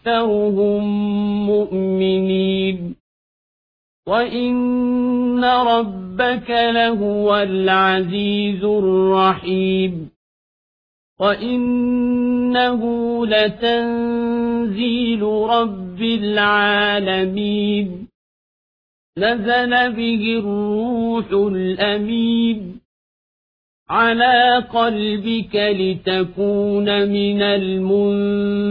أكثرهم مؤمنين وإن ربك لهو العزيز الرحيم وإنه لتنزيل رب العالمين نزل به الروح الأمين على قلبك لتكون من المنذرين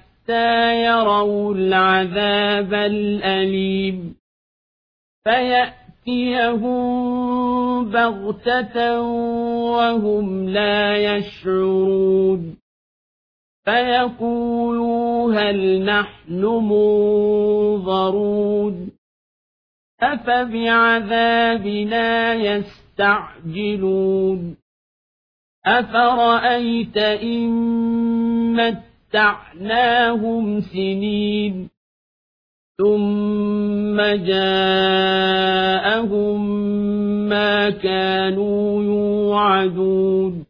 يروا العذاب الأليم فيأتيهم بغتة وهم لا يشعرون فيقولوا هل نحن منظرون أفبعذابنا يستعجلون أفرأيت إن متعناهم سنين ثم جاءهم ما كانوا يوعدون